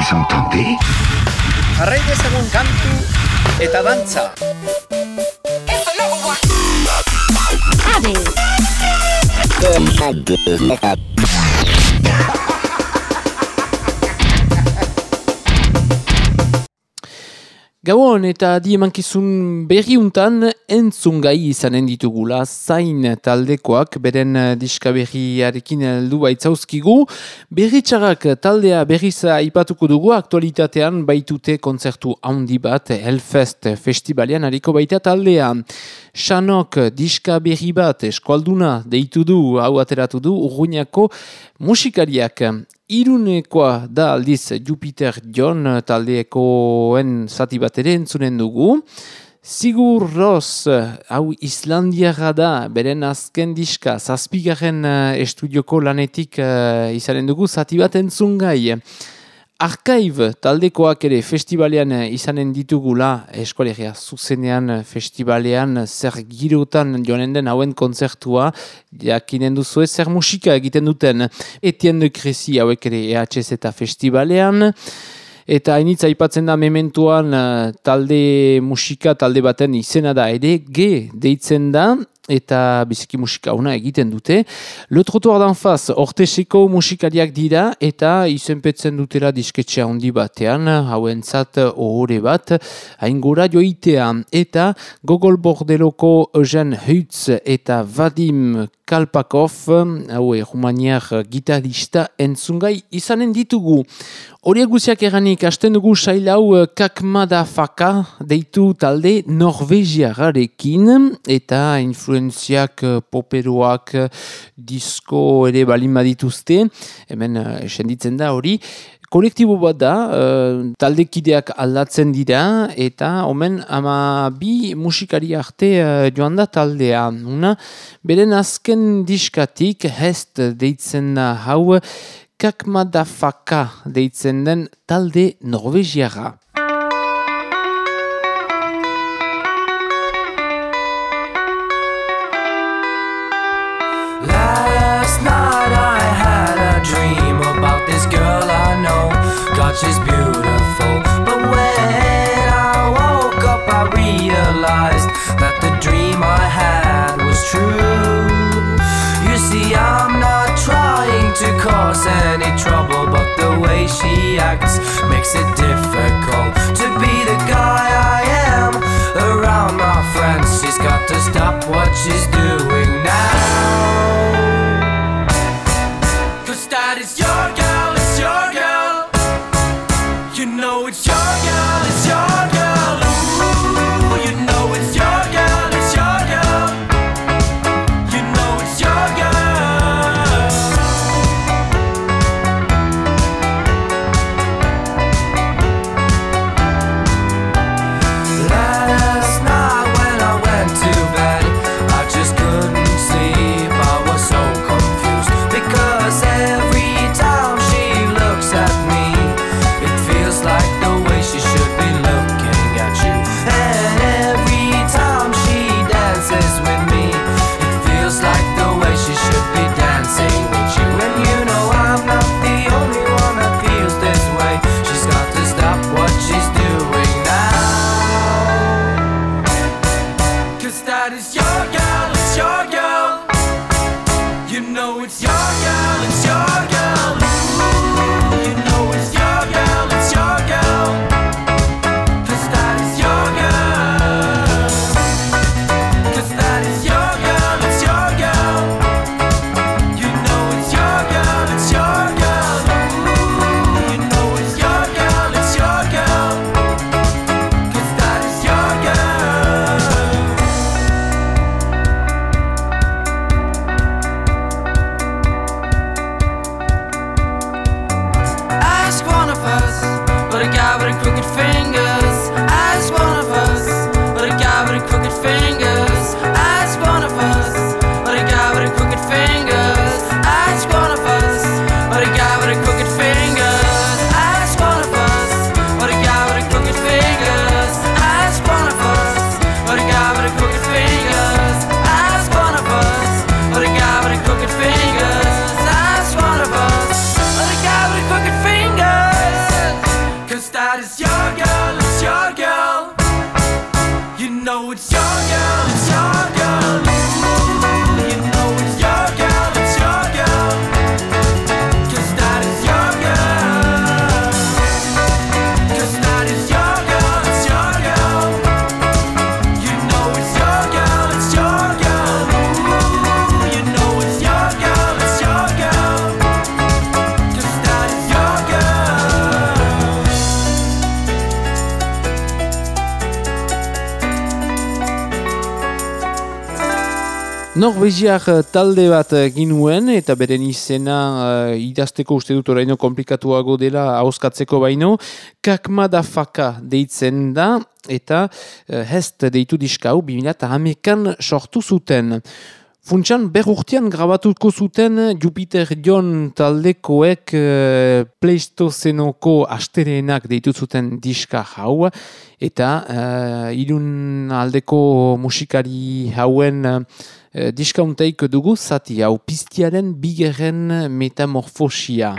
Vous entendez Jarrai dezagun kantu eta dantza. Gauan eta di emankizun berriuntan entzungai izanen ditugula zain taldekoak beren eh, diska berriarekin heldu baitzauzkigu. Berritxarrak taldea berriza ipatuko dugu aktualitatean baitute kontzertu handi bat Hellfest festivalean hariko baita taldea. Xanok diska berri bat eskualduna deitu du, hau ateratu du, urruñako musikariak. Irunekoa da aldiz Jupiter John taldeekoen zati bat ere entzunen dugu. Sigur Ross, hau Islandiara da, beren azken diska, zazpigarren uh, estudioko lanetik uh, izanen dugu, zati bat entzun Archive taldekoak ere festivalean eh, izanen ditugula eskualegia zuzenean festivalean zer girotan joanen den hauen konzertua jakinen duzu zer musika egiten duten Etienne de Cressy hauek ere EHZ eta festivalean. Eta hainitza aipatzen da mementuan eh, talde musika talde baten izena da ere G deitzen da eta biziki musika una egiten dute. Le Trottoir d'en face, ortesiko musikariak dira eta izenpetzen dutela disketxea handi batean, hauen zat ohore bat, hain gora joitea. Eta Gogol Bordeloko Eugen Hütz eta Vadim Kalpakov, haue humaniak gitarista entzungai izanen ditugu. Horiek guziak eranik, hasten dugu sailau kakmada faka deitu talde norvegiararekin eta influenziak poperoak disko ere balin badituzte, hemen esenditzen da hori, kolektibo bat da, uh, taldekideak aldatzen dira, eta omen ama bi musikari arte uh, joan da taldea. Una, beren azken diskatik, hest deitzen da hau, kakmadafaka deitzen den talde norvegiara. God, she's beautiful. But when I woke up, I realized that the dream I had was true. You see, I'm not trying to cause any trouble, but the way she acts makes it difficult to be the guy I am around my friends. She's got to stop what she's doing Norvegiar eh, talde bat eh, ginuen eta beren izena uh, idazteko uste dut oraino komplikatuago dela hauskatzeko baino. Kakmadafaka deitzen da eta uh, hest deitu diskau 2008an sortu zuten. Funtsan, berurtean grabatuko zuten Jupiter John taldekoek uh, Pleistozenoko astereenak deitu zuten diska hau eta uh, irun aldeko musikari hauen uh, diskaunteik dugu zati hau piztiaren bigerren metamorfosia.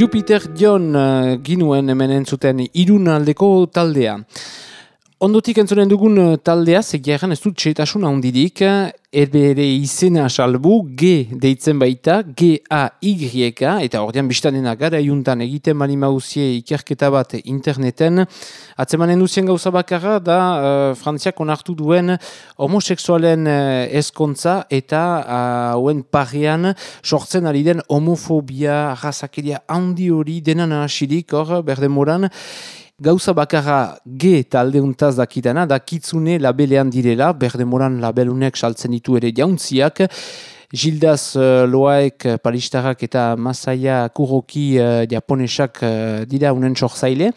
Jupiter John uh, ginuen hemen entzuten irun aldeko taldea. Ondotik entzunen dugun eh, taldea, segiaren ez dut txetasun handirik, erbere izena salbu, G deitzen baita, G-A-Y, eta ordean biztanena gara juntan egiten mani mauzie ikerketa bat interneten. Atzemanen duzien gauza bakarra da uh, Frantziak onartu duen homoseksualen uh, ezkontza eta hauen uh, parrean sortzen ari den homofobia, razakeria handi hori denan hasirik hor, berdemoran, Gauza bakarra G taldeuntaz dakitana, da kitsune labelean direla, berdemoran labelunek saltzen ditu ere jauntziak, Gildaz uh, Loaek, Palistarrak eta Masaya Kuroki uh, japonesak uh, dira unen sorzaile,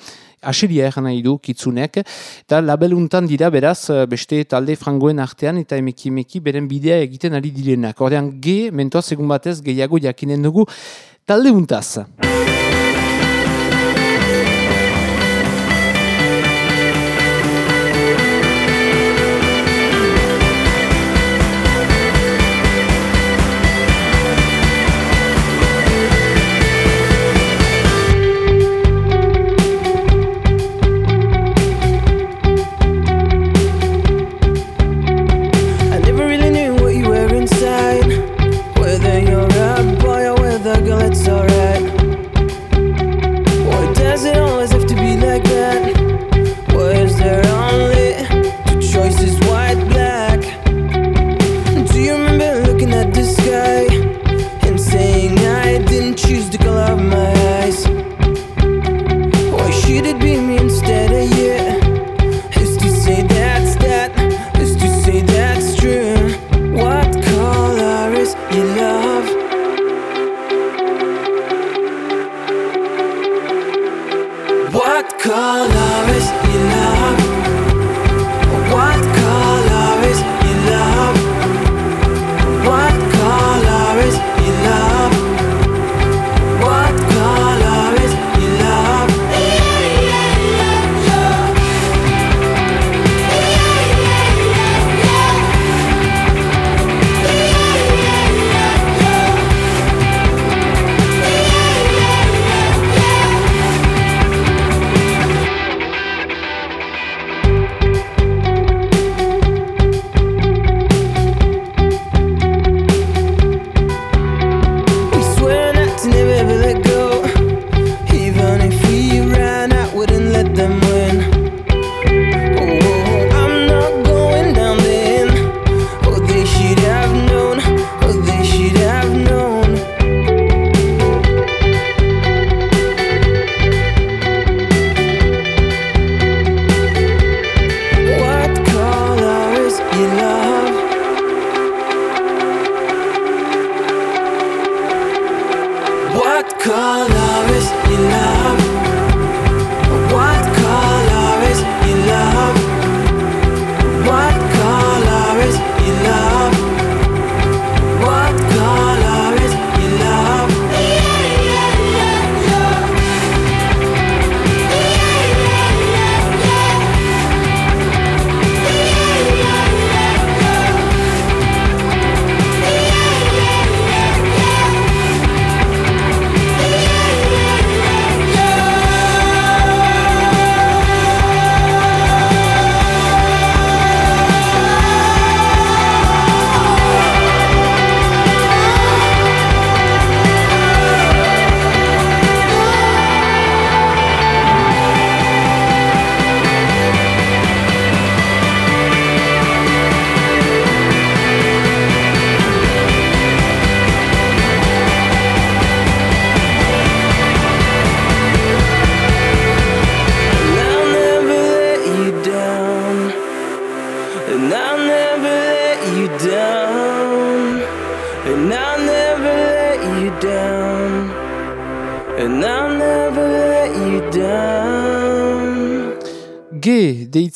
asiria eran nahi du kitzunek, eta labeluntan dira beraz beste talde frangoen artean eta emeki emeki beren bidea egiten ari direnak. Ordean G, mentoaz egun batez gehiago jakinen dugu taldeuntaz. I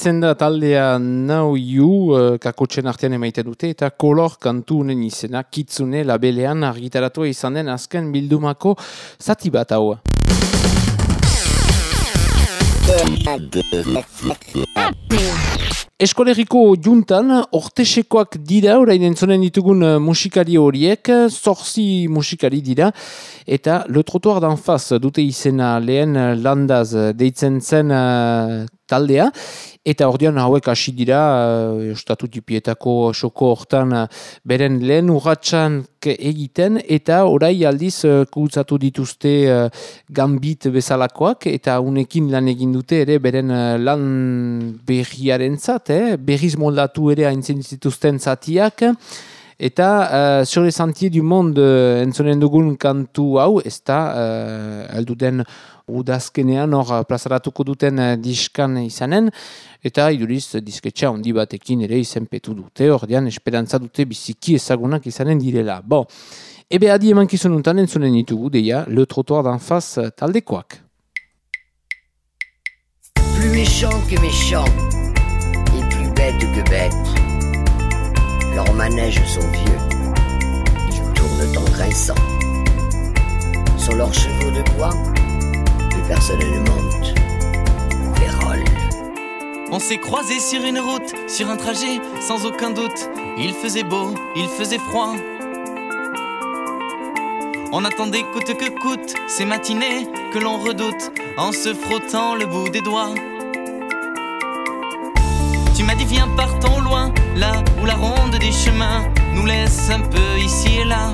deitzen da taldea Now You uh, kakotxen artean emaiten dute eta kolor kantu unen izena kitsune labelean argitaratua izan den azken bildumako zati bat hau. Eskolegiko juntan, ortesekoak dira, orain entzonen ditugun eh, musikari horiek, zorzi musikari dira, eta Le Trottoir d'en face dute izena lehen eh, landaz deitzen zen taldea, eta ordean hauek hasi dira, uh, estatu tipietako soko hortan uh, beren lehen urratxan egiten, eta orai aldiz uh, kutsatu dituzte uh, gambit bezalakoak, eta unekin lan egin dute ere beren uh, lan berriaren zat, eh? berriz moldatu ere haintzen zituzten zatiak, Eta uh, sur les sentiers du monde uh, entzonen dugun kantu hau, ez da, uh, elduden udazkenean hor plazaratuko duten uh, diskan izanen, eta iduriz disketxa handi batekin ere izenpetu dute, ordean esperantza dute biziki ezagunak izanen direla. Bo, ebe adi eman kizununtan entzonen ditugu, deia, le trottoir d'en face taldekoak. Plus méchant que méchant, et plus bête que bête. Leurs manèges sont vieux, ils tournent en grinçant. Sur leurs chevaux de bois, personne. On s'est croisés sur une route, sur un trajet, sans aucun doute. Il faisait beau, il faisait froid. On attendait coûte que coûte ces matinées que l'on redoute en se frottant le bout des doigts. Tu m'as dit viens partons loin, là où la ronde des chemins nous laisse un peu ici et là.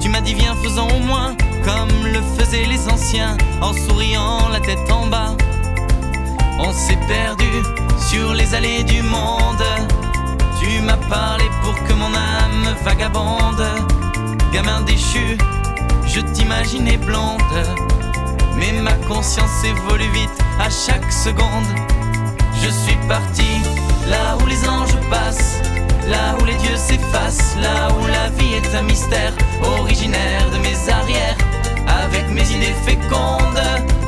Tu m'as dit viens faisons au moins comme le faisaient les anciens en souriant la tête en bas. On s'est perdu sur les allées du monde. Tu m'as parlé pour que mon âme vagabonde. Gamin déchu, je t'imaginais blonde. Mais ma conscience évolue vite à chaque seconde. Je suis parti là où les anges passent, là où les dieux s'effacent, là où la vie est un mystère originaire de mes arrières, avec mes idées fécondes.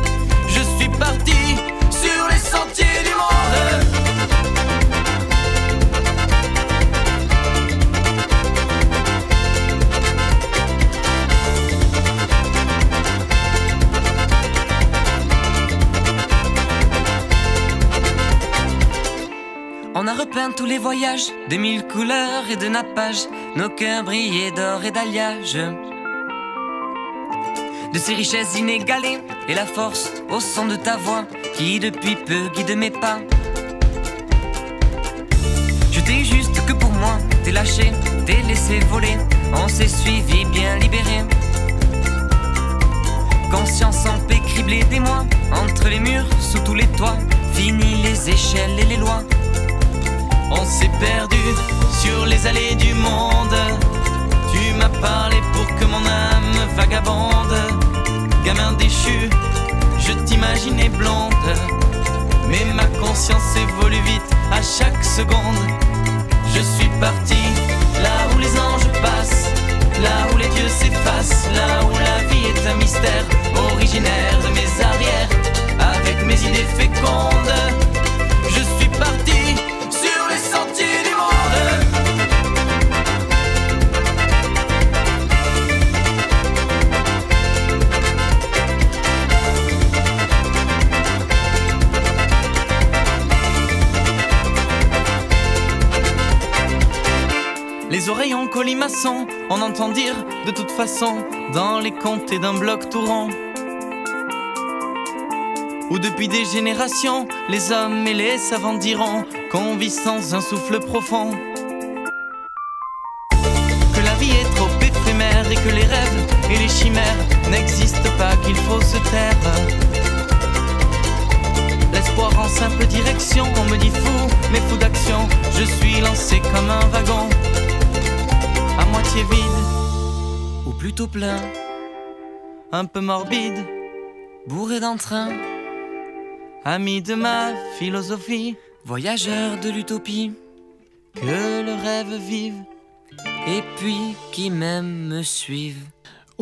On a repeint tous les voyages, des mille couleurs et de nappages, nos cœurs brillaient d'or et d'alliage. De ces richesses inégalées et la force au son de ta voix qui depuis peu guide mes pas. Je t'ai juste que pour moi, t'es lâché, t'es laissé voler, on s'est suivi bien libéré. Conscience en paix criblée des mois, entre les murs, sous tous les toits, fini les échelles et les lois. On s'est perdu sur les allées du monde. Tu m'as parlé pour que mon âme vagabonde. Gamin déchu, je t'imaginais blonde. Mais ma conscience évolue vite à chaque seconde. Je suis parti là où les anges passent, là où les dieux s'effacent, là où la vie est un mystère originaire de mes arrières, avec mes idées fécondes. Je suis parti on entend dire de toute façon dans les comtés d'un bloc tout rond. Où depuis des générations, les hommes et les savants diront qu'on vit sans un souffle profond. Que la vie est trop éphémère et que les rêves et les chimères n'existent pas, qu'il faut se taire. L'espoir en simple direction, on me dit fou, mais fou d'action, je suis lancé comme un wagon, moitié vide, ou plutôt plein, un peu morbide, bourré d'entrain, ami de ma philosophie, voyageur de l'utopie, que le rêve vive, et puis qui même me suive.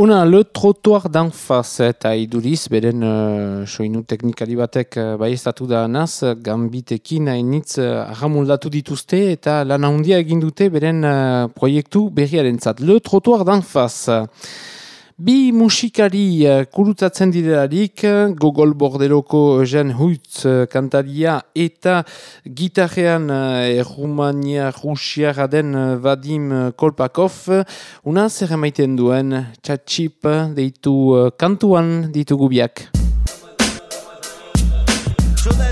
Una le trottoir d'en face eta iduriz, beren uh, soinu teknikari batek uh, baiestatu da naz, gambitekin hainitz uh, arramuldatu dituzte eta lan handia egin dute beren uh, proiektu berriaren zat. Le trottoir d'en face. Bi musikari eh, kurutzatzen direlarik, Gogol Borderoko eh, Jean Huitz eh, kantaria eta gitarrean Errumania Rusiara den Vadim Kolpakov. Una zer emaiten duen txatxip deitu kantuan ditugu biak. Чудо.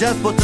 Just vou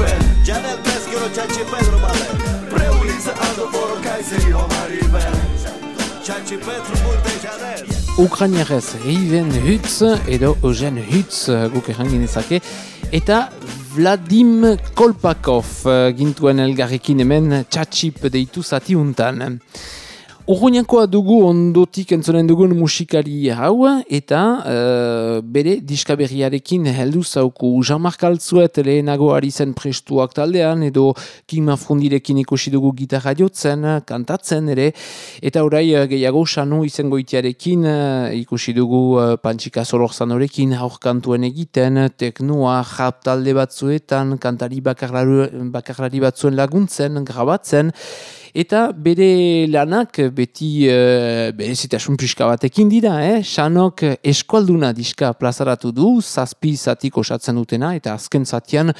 ben Gja dhe tes kjo qaj që pe normale Pre u lisa ando foro kaj se jo mari ben Ukrainerez Riven Hutz edo Eugen Hutz eh, guk errangin ezake eta Vladim Kolpakov eh, gintuen elgarrekin hemen txatxip deitu zati untan. Urguñakoa dugu ondotik entzonen dugun musikari hau eta uh, bere diskaberriarekin heldu zauku. Jean-Marc Altzuet lehenago ari zen prestuak taldean edo Kima Fundirekin ikusi dugu gitarra jotzen, kantatzen ere. Eta orai eh, gehiago sanu izango itiarekin eh, ikusi dugu uh, Pantsika Zororzanorekin aurkantuen egiten, teknoa jap talde batzuetan, kantari bakarlari, bakarlari batzuen laguntzen, grabatzen. Eta bere lanak beti uh, berezitasun pixka batekin dira, eh? Xanok eskualduna diska plazaratu du, zazpi zatik osatzen dutena, eta azken zatian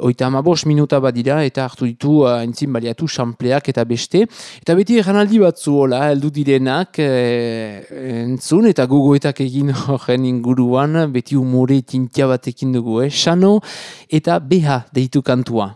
Oita amabos minuta badira eta hartu ditu uh, entzin baliatu xampleak eta beste. Eta beti erranaldi batzu hola, heldu direnak eh, entzun eta gogoetak egin horren inguruan, beti umore tintia batekin dugu, eh? Xano eta beha deitu kantua.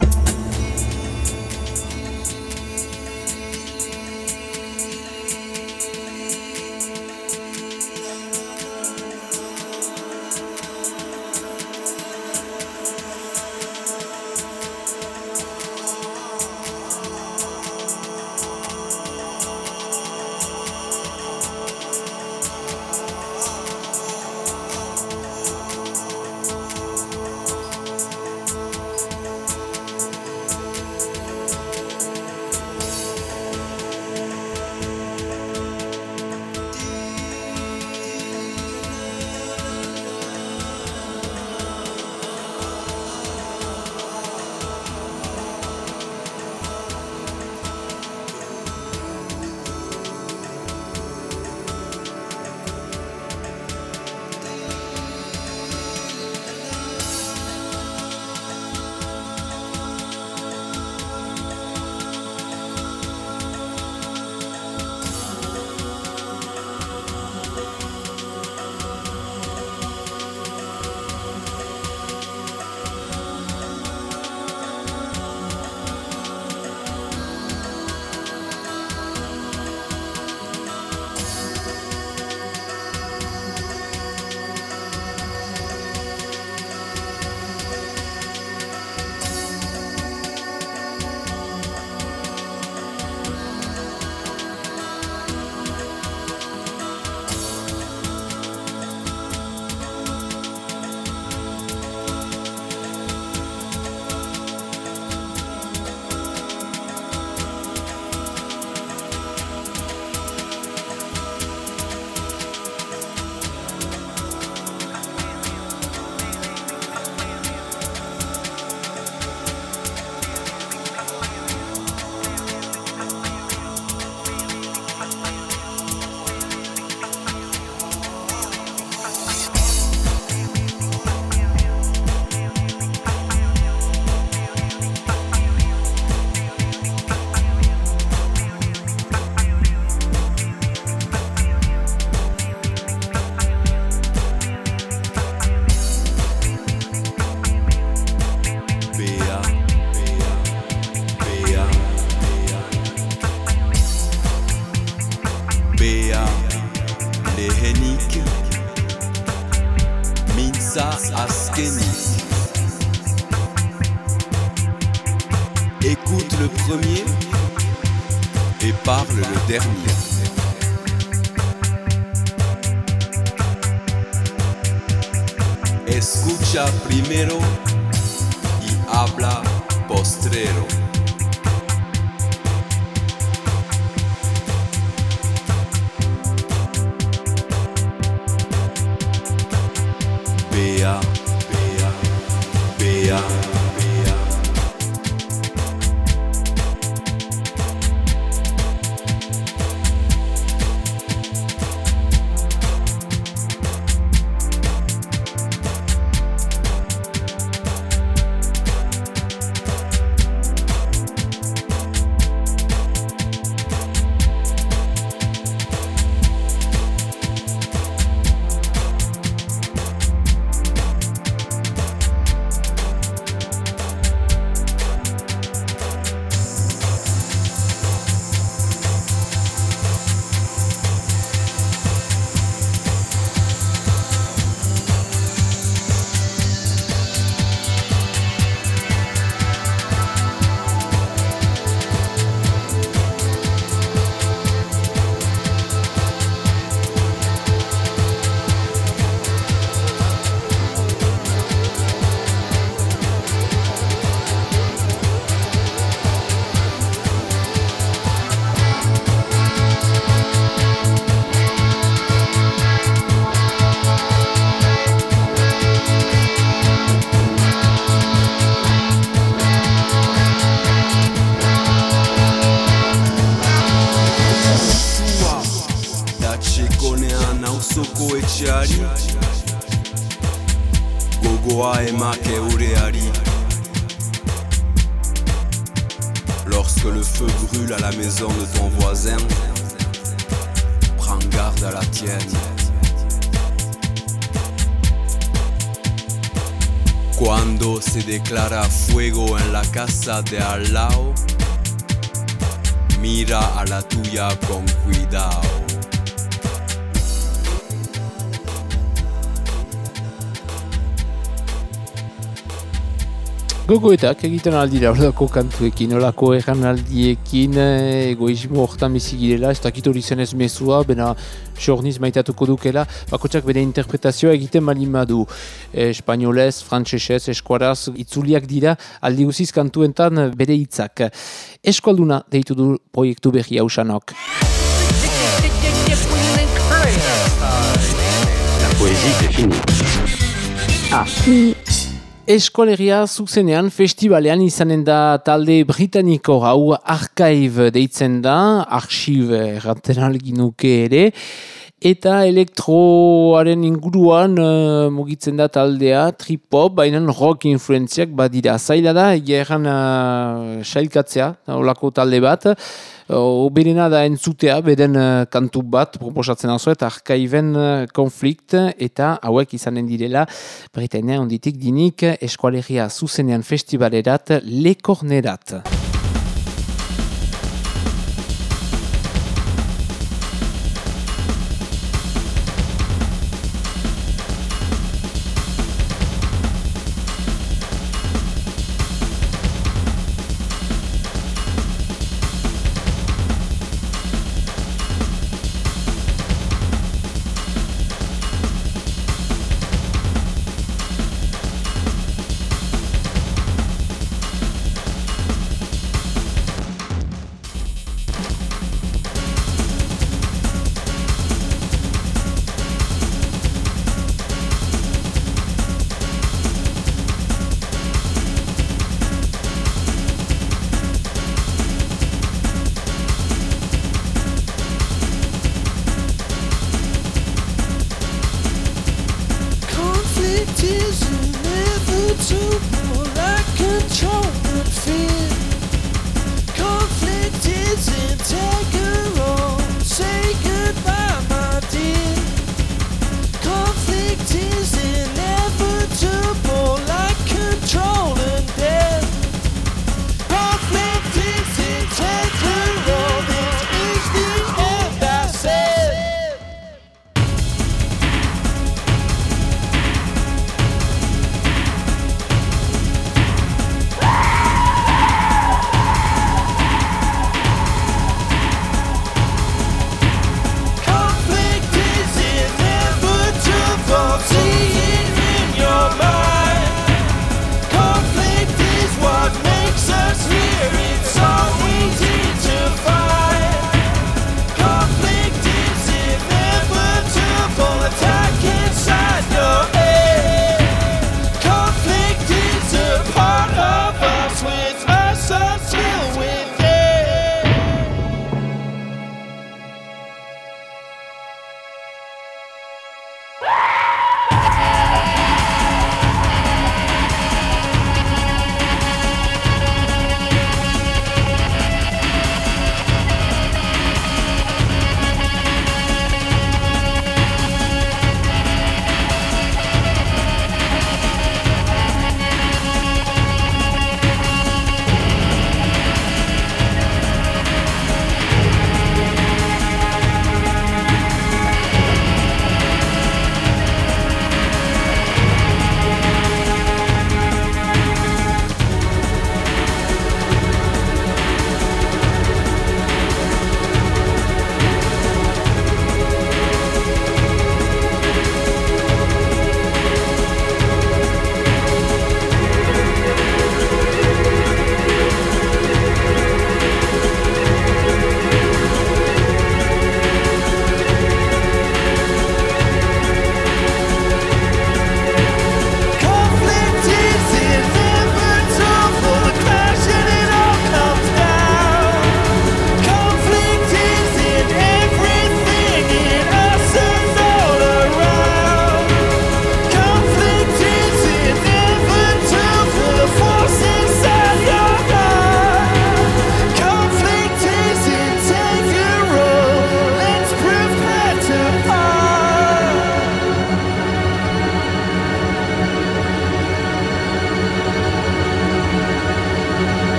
Escucha primero y habla postrero. Lorsque le feu brûle à la maison de ton voisin Prends garde à la tienne. Cuando se declara fuego en la casa de al lado Mira a la tuya con cuidado Gogoetak egiten aldira olako kantuekin, olako egan aldiekin, eh, egoismo hortan bizigirela, ez dakit hori zen ez mezua, bena jorniz maitatuko dukela, bakotsak bere interpretazioa egiten malin badu. E, Espainolez, frantsesez, eskuaraz, itzuliak dira, aldi guziz kantuentan bere hitzak. Eskualduna deitu du proiektu berri hausanok. Eskolegia zuzenean festivalean izanen da talde britaniko hau archive deitzen da, archive erraten alginuke ere, eta elektroaren inguruan uh, mugitzen da taldea, trip-hop, baina rock influenziak badira. Zaila da, egeran uh, sailkatzea, olako talde bat, Oberena da entzutea, beden uh, kantu bat proposatzen hau eta arkaiven uh, konflikt eta hauek izanen direla Britania onditik dinik eskualegia zuzenean festivalerat lekornerat.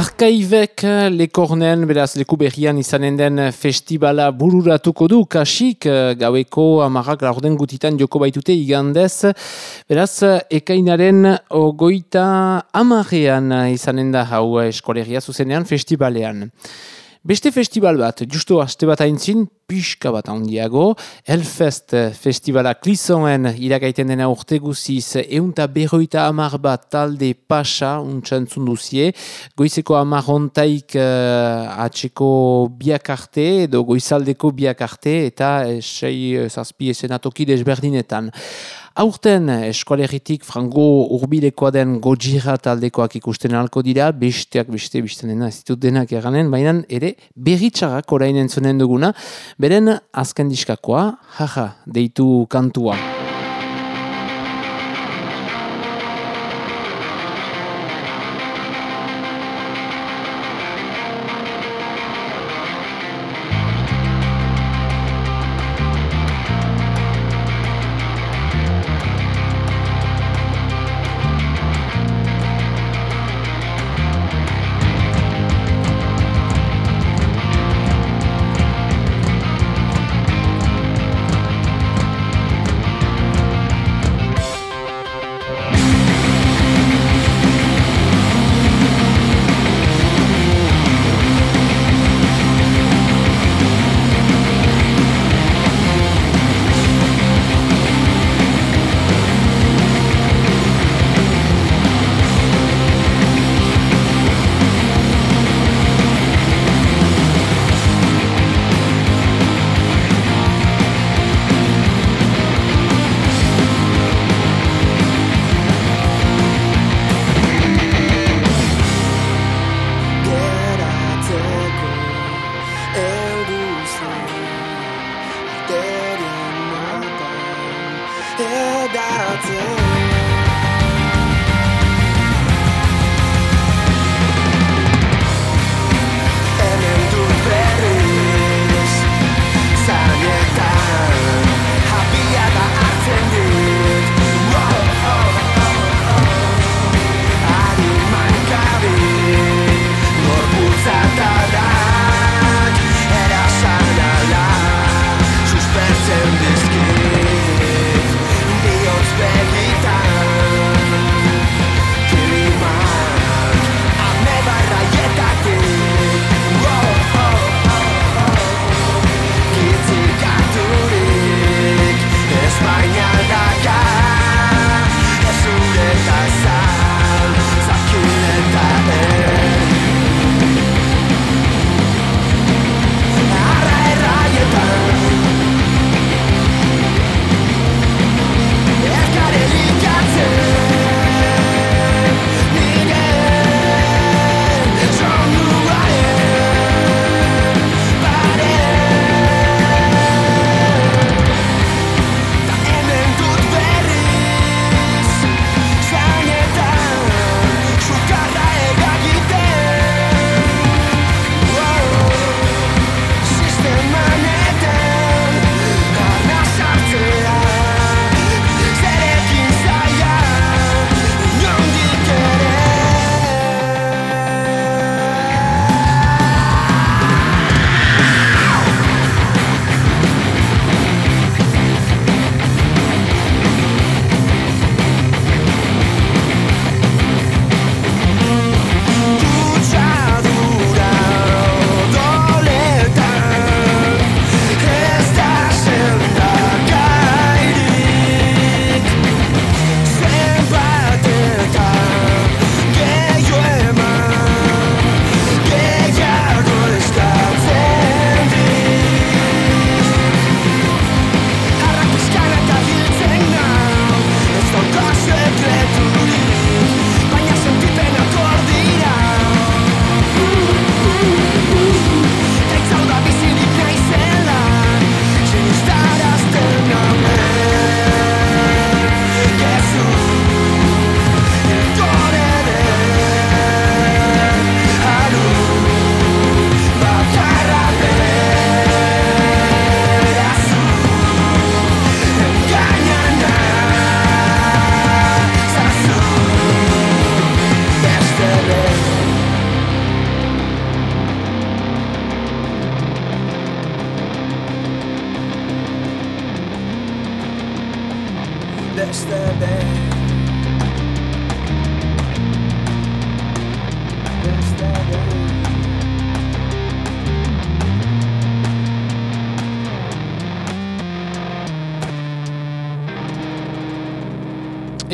Arkaivek lekornen, beraz, leku berrian izanen den festivala bururatuko du, kasik, gaueko amarrak laurden gutitan joko baitute igandez. Beraz, ekainaren ogoita amarrean izanen da hau eskolegia zuzenean festivalean. Beste festival bat, justo aste bat aintzin, pixka bat handiago, Hellfest festivala klizoen iragaiten dena urte guziz, eunta berroita amar bat talde pasa, untxantzun duzie, goizeko amar hontaik uh, atxeko biak arte, edo goizaldeko biak arte, eta eh, sei zazpi esenatoki desberdinetan. Aurten eskualeritik frango urbilekoa den gojira taldekoak ikusten alko dira, besteak beste dena, ez ditut denak eranen, baina ere berritxarrak orain entzunen duguna, beren azken diskakoa, jaja, deitu kantua.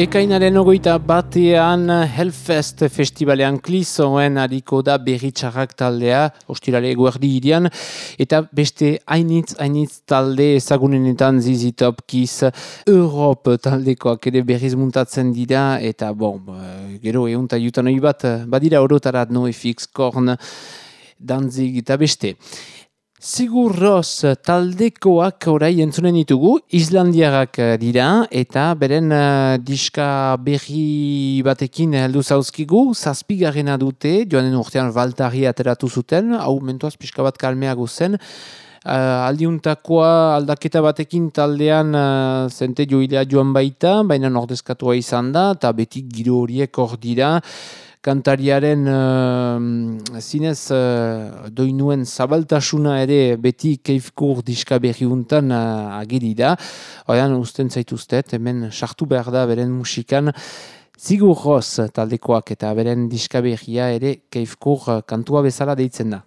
Ekainaren ogoita batean Hellfest festivalean klizoen hariko da berritxarrak taldea, ostirale eguerdi irian, eta beste hainitz, hainitz talde ezagunenetan zizi top kiz Europe taldekoak ere berriz muntatzen dira, eta bon, eh, gero eunta jutan bat, badira orotarat NoFX, Korn, Danzig eta beste. Sigur Ros taldekoak orai entzunen ditugu, Islandiarrak eh, dira eta beren eh, diska berri batekin heldu zauzkigu, zazpigarrena dute, joanen urtean valtari ateratu zuten, hau mentuaz pixka bat kalmeago zen, Uh, aldiuntakoa aldaketa batekin taldean uh, zente joilea joan baita, baina nordezkatua izan da, eta beti giro horiek hor dira, kantariaren uh, zinez uh, doinuen zabaltasuna ere beti keifkur diska berriuntan uh, agiri da. Oian usten zaituztet, hemen sartu behar da beren musikan Zigur Ross taldekoak eta beren diska berria ere keifkur kantua bezala deitzen da.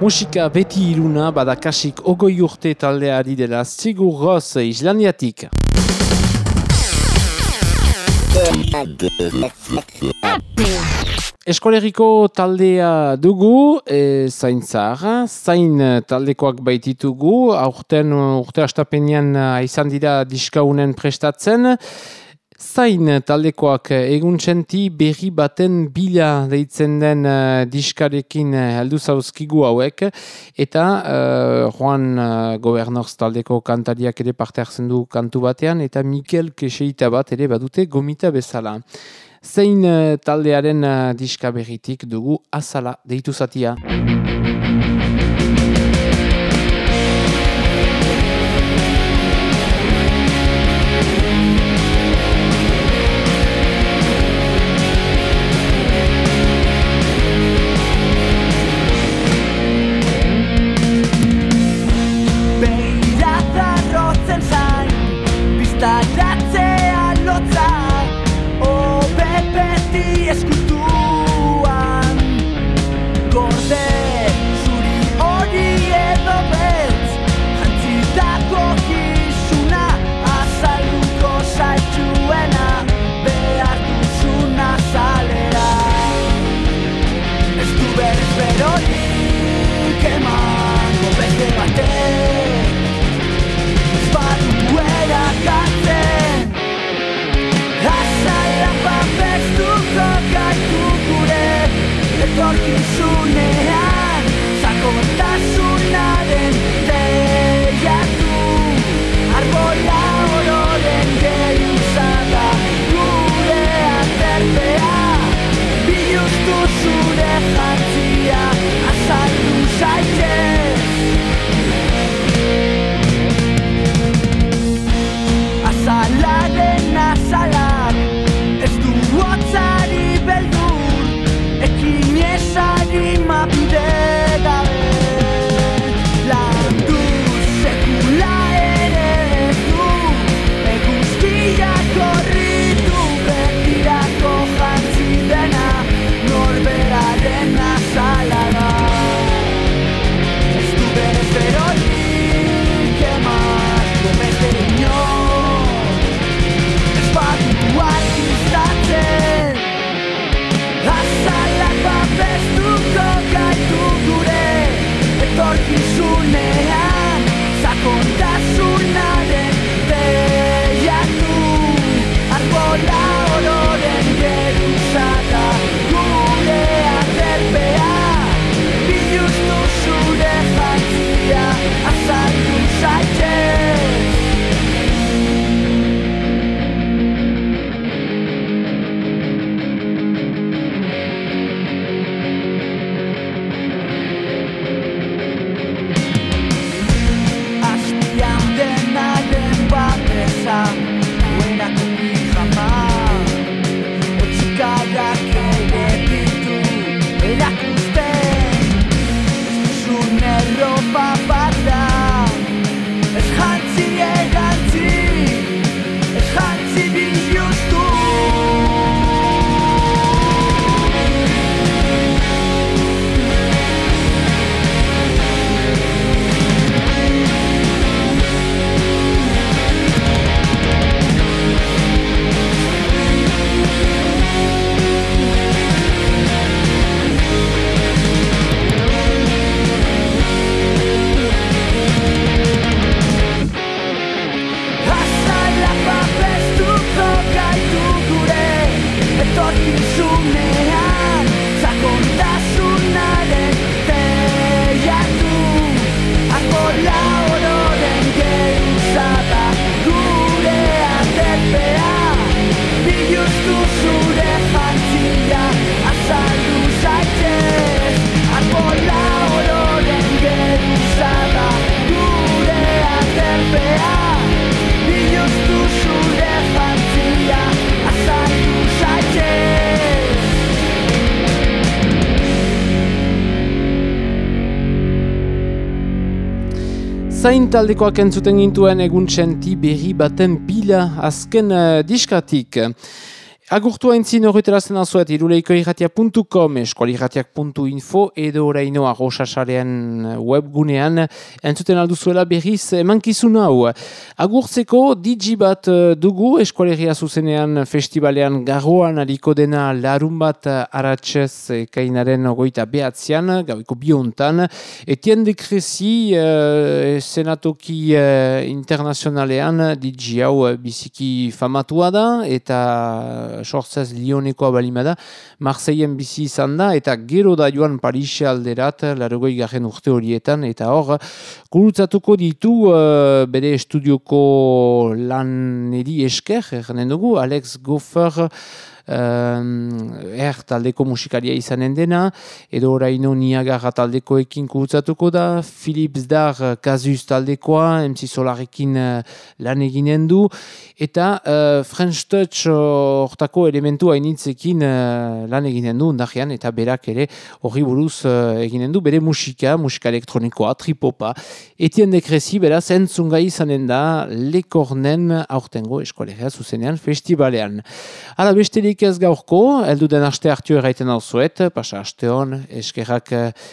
Musika beti iruna badakasik ogoi urte taldeari dela Sigur Ros Islandiatik. Eskoleriko taldea dugu, e, zain zaharra, zain taldekoak baititugu, aurten urte astapenean izan dira diskaunen prestatzen, zain taldekoak egun txenti berri baten bila deitzen den uh, diskarekin uh, heldu zauzkigu hauek, eta uh, Juan uh, Gobernorz taldeko kantariak ere parte hartzen du kantu batean, eta Mikel Keseita bat ere badute gomita bezala. Zein eh, taldearen uh, diska berritik dugu azala deitu zatia. Taldekoak entzuten gintuen egun txenti berri baten bila azken uh, diskatik. Agurtu haintzin horretarazen alzuet, iruleikoirratia.com, eskualirratiak.info, edo oraino arrosasarean webgunean, entzuten alduzuela berriz emankizun hau. Agurtzeko, digi bat eh, dugu, eskualeria zuzenean festivalean garroan aliko dena larun bat aratzez kainaren ogoita behatzean, gaueko biontan, etien dekrezi uh, senatoki uh, internazionalean digi hau eh, biziki famatua da, eta sortzez Lionekoa balima da, Marseillen bizi izan da, eta gero da joan Parise alderat, largoi garen urte horietan, eta hor, gurutzatuko ditu uh, bere estudioko lan edi esker, erganen dugu, Alex Goffer, um, er taldeko musikaria izanen dena, edo oraino niagarra taldekoekin kurutzatuko da, Philips Dar Kazuz taldekoa, MC Solarekin uh, lan eginen du, eta uh, French Touch hortako elementu hainitzekin uh, lan eginen du, undajean, eta berak ere horri buruz uh, eginen du, bere musika, musika elektronikoa, tripopa, etien dekrezi, beraz, entzungai izanen da, lekornen aurtengo eskolegia zuzenean festivalean. Hala besterik ez gaurko, heldu den aste hartu erraiten alzuet, pasa aste hon, eskerrak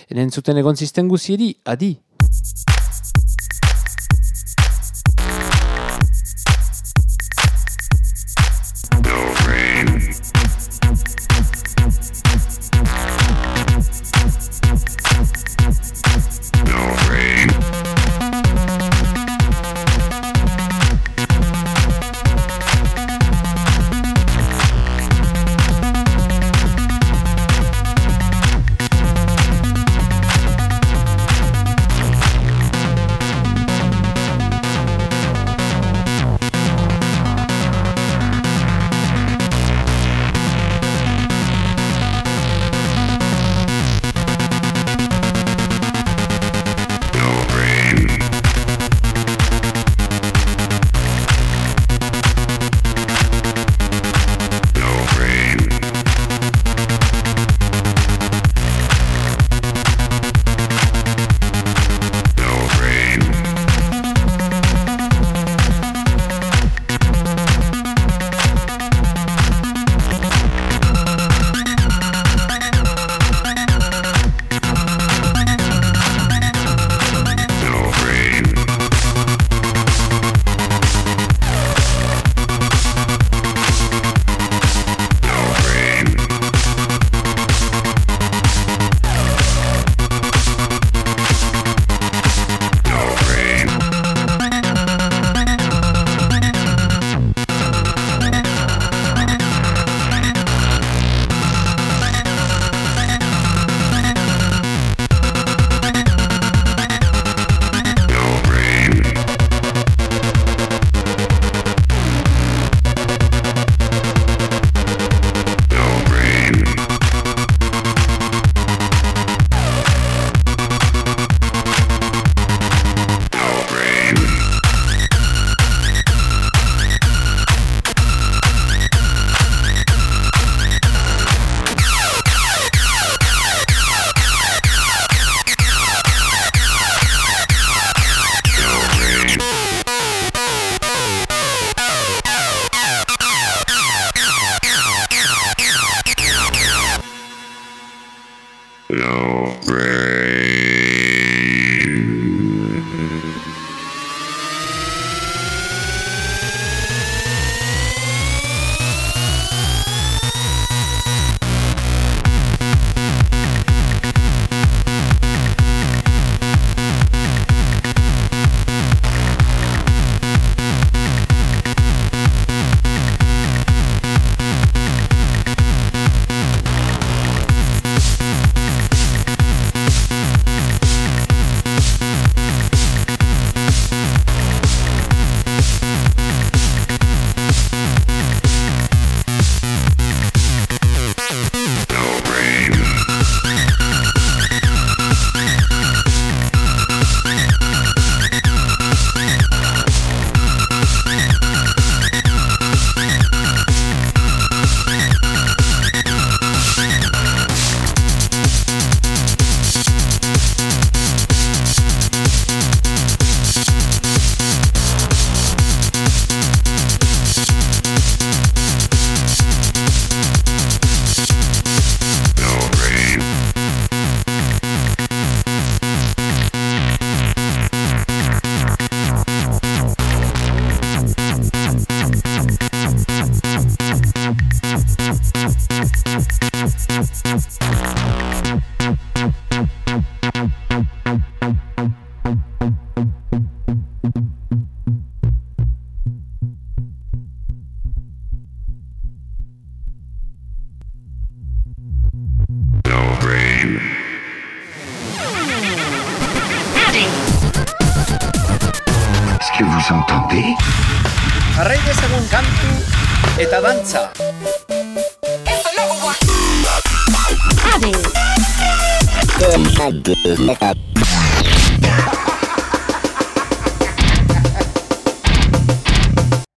enentzuten egon zisten guziedi, adi!